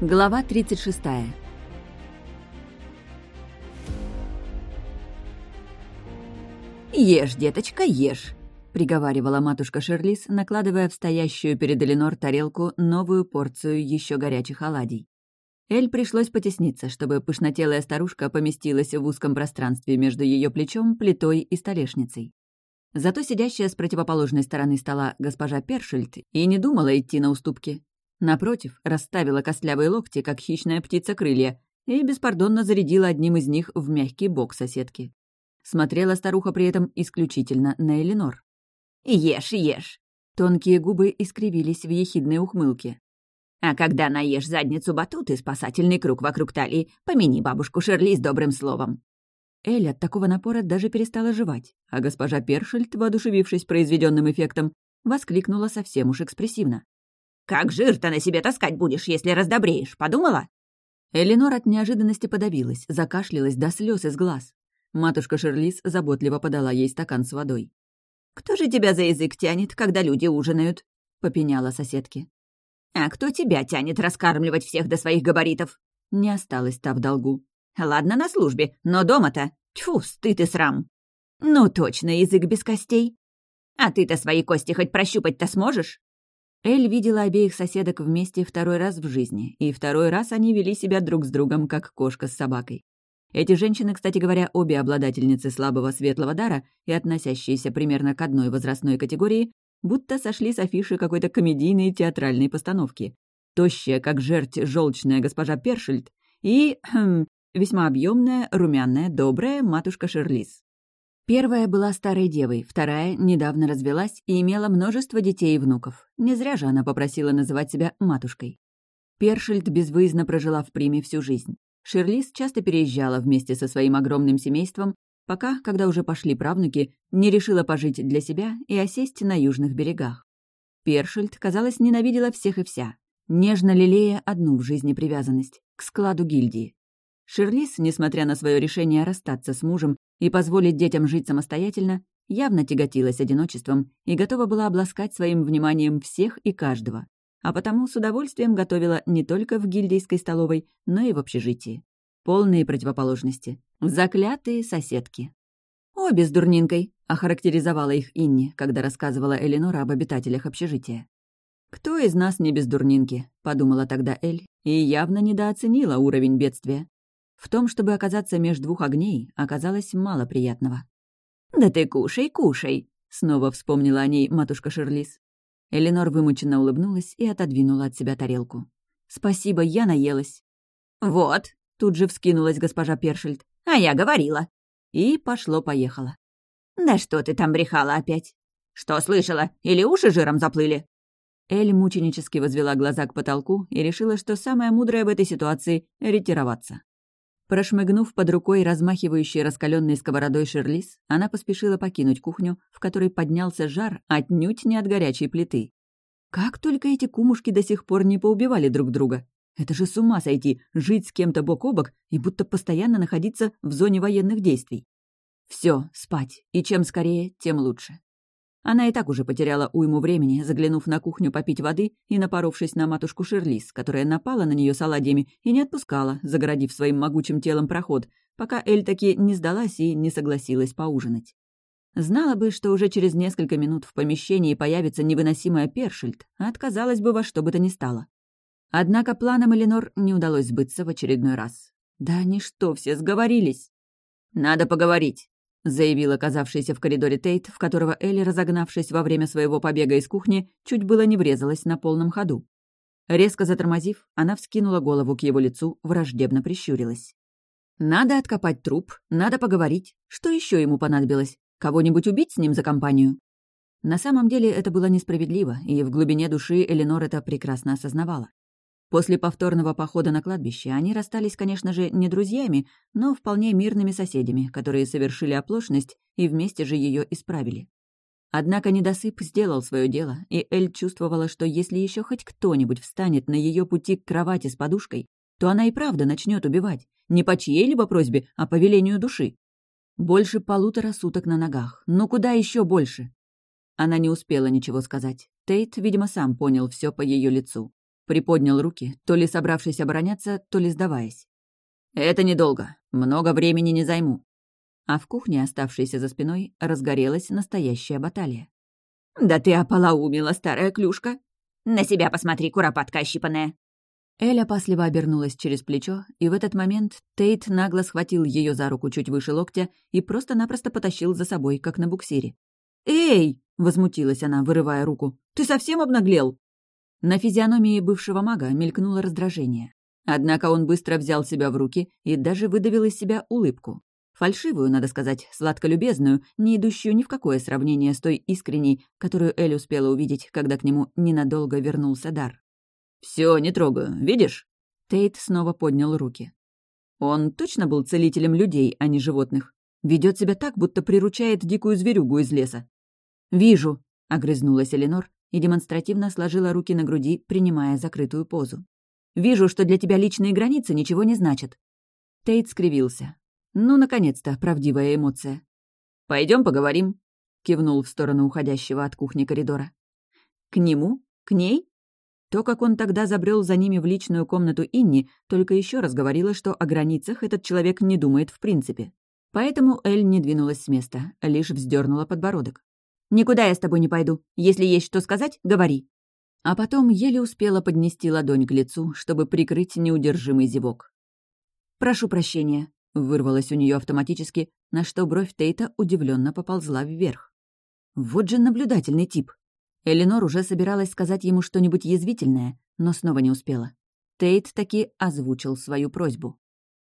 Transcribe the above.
Глава 36. «Ешь, деточка, ешь!» — приговаривала матушка Шерлис, накладывая в стоящую перед Эленор тарелку новую порцию еще горячих оладий. Эль пришлось потесниться, чтобы пышнотелая старушка поместилась в узком пространстве между ее плечом, плитой и столешницей. Зато сидящая с противоположной стороны стола госпожа Першельд и не думала идти на уступки. Напротив, расставила костлявые локти, как хищная птица крылья, и беспардонно зарядила одним из них в мягкий бок соседки. Смотрела старуха при этом исключительно на Эленор. «Ешь, ешь!» Тонкие губы искривились в ехидной ухмылке. «А когда наешь задницу батут и спасательный круг вокруг талии, помяни бабушку Шерли с добрым словом». Эль от такого напора даже перестала жевать, а госпожа Першельд, воодушевившись произведенным эффектом, воскликнула совсем уж экспрессивно. «Как жир-то на себе таскать будешь, если раздобреешь, подумала?» Эленор от неожиданности подавилась, закашлялась до слез из глаз. Матушка Шерлис заботливо подала ей стакан с водой. «Кто же тебя за язык тянет, когда люди ужинают?» — попеняла соседки. «А кто тебя тянет раскармливать всех до своих габаритов?» Не осталось та в долгу. «Ладно, на службе, но дома-то... Тьфу, стыд и срам!» «Ну точно, язык без костей!» «А ты-то свои кости хоть прощупать-то сможешь?» Эль видела обеих соседок вместе второй раз в жизни, и второй раз они вели себя друг с другом, как кошка с собакой. Эти женщины, кстати говоря, обе обладательницы слабого светлого дара и относящиеся примерно к одной возрастной категории, будто сошли с афиши какой-то комедийной театральной постановки. Тощая, как жерть, желчная госпожа Першельд и, весьма объемная, румяная, добрая матушка Шерлис. Первая была старой девой, вторая недавно развелась и имела множество детей и внуков. Не зря же она попросила называть себя матушкой. Першельд безвыездно прожила в Приме всю жизнь. Шерлис часто переезжала вместе со своим огромным семейством, пока, когда уже пошли правнуки, не решила пожить для себя и осесть на южных берегах. Першельд, казалось, ненавидела всех и вся, нежно лелея одну в жизни привязанность — к складу гильдии. Шерлис, несмотря на свое решение расстаться с мужем и позволить детям жить самостоятельно, явно тяготилась одиночеством и готова была обласкать своим вниманием всех и каждого, а потому с удовольствием готовила не только в гильдейской столовой, но и в общежитии. Полные противоположности. Заклятые соседки. «Обе с дурнинкой», — охарактеризовала их Инни, когда рассказывала Эленора об обитателях общежития. «Кто из нас не без дурнинки?» — подумала тогда Эль, и явно недооценила уровень бедствия. В том, чтобы оказаться между двух огней, оказалось мало приятного. «Да ты кушай, кушай!» — снова вспомнила о ней матушка Шерлис. Эленор вымученно улыбнулась и отодвинула от себя тарелку. «Спасибо, я наелась». «Вот!» — тут же вскинулась госпожа Першельд. «А я говорила!» И пошло-поехало. «Да что ты там брехала опять? Что слышала? Или уши жиром заплыли?» Эль мученически возвела глаза к потолку и решила, что самое мудрое в этой ситуации — ретироваться. Прошмыгнув под рукой размахивающей раскаленной сковородой Шерлис, она поспешила покинуть кухню, в которой поднялся жар отнюдь не от горячей плиты. Как только эти кумушки до сих пор не поубивали друг друга. Это же с ума сойти, жить с кем-то бок о бок и будто постоянно находиться в зоне военных действий. Все, спать, и чем скорее, тем лучше. Она и так уже потеряла уйму времени, заглянув на кухню попить воды и напоровшись на матушку Шерлис, которая напала на нее с оладьями и не отпускала, загородив своим могучим телом проход, пока Эль таки не сдалась и не согласилась поужинать. Знала бы, что уже через несколько минут в помещении появится невыносимая першельд, а отказалась бы во что бы то ни стало. Однако планам Эленор не удалось сбыться в очередной раз. Да они что, все сговорились? «Надо поговорить», — заявил оказавшийся в коридоре Тейт, в которого Элли, разогнавшись во время своего побега из кухни, чуть было не врезалась на полном ходу. Резко затормозив, она вскинула голову к его лицу, враждебно прищурилась. «Надо откопать труп, надо поговорить. Что еще ему понадобилось? Кого-нибудь убить с ним за компанию?» На самом деле это было несправедливо, и в глубине души Эленор это прекрасно осознавала. После повторного похода на кладбище они расстались, конечно же, не друзьями, но вполне мирными соседями, которые совершили оплошность и вместе же ее исправили. Однако недосып сделал свое дело, и Эль чувствовала, что если еще хоть кто-нибудь встанет на ее пути к кровати с подушкой, то она и правда начнет убивать, не по чьей-либо просьбе, а по велению души. Больше полутора суток на ногах. Ну куда еще больше? Она не успела ничего сказать. Тейт, видимо, сам понял все по ее лицу. Приподнял руки, то ли собравшись обороняться, то ли сдаваясь. «Это недолго. Много времени не займу». А в кухне, оставшейся за спиной, разгорелась настоящая баталия. «Да ты ополоумила, старая клюшка! На себя посмотри, куропатка ощипанная!» Эля опасливо обернулась через плечо, и в этот момент Тейт нагло схватил ее за руку чуть выше локтя и просто-напросто потащил за собой, как на буксире. «Эй!» — возмутилась она, вырывая руку. «Ты совсем обнаглел?» На физиономии бывшего мага мелькнуло раздражение. Однако он быстро взял себя в руки и даже выдавил из себя улыбку. Фальшивую, надо сказать, сладколюбезную, не идущую ни в какое сравнение с той искренней, которую Эль успела увидеть, когда к нему ненадолго вернулся дар. Все, не трогаю, видишь?» Тейт снова поднял руки. Он точно был целителем людей, а не животных. Ведет себя так, будто приручает дикую зверюгу из леса. «Вижу», — огрызнулась Эленор и демонстративно сложила руки на груди, принимая закрытую позу. «Вижу, что для тебя личные границы ничего не значат». Тейт скривился. «Ну, наконец-то, правдивая эмоция». Пойдем поговорим», — кивнул в сторону уходящего от кухни коридора. «К нему? К ней?» То, как он тогда забрел за ними в личную комнату Инни, только еще раз говорило, что о границах этот человек не думает в принципе. Поэтому Эль не двинулась с места, лишь вздернула подбородок. «Никуда я с тобой не пойду. Если есть что сказать, говори». А потом еле успела поднести ладонь к лицу, чтобы прикрыть неудержимый зевок. «Прошу прощения», — вырвалось у нее автоматически, на что бровь Тейта удивленно поползла вверх. «Вот же наблюдательный тип. Эленор уже собиралась сказать ему что-нибудь язвительное, но снова не успела. Тейт таки озвучил свою просьбу.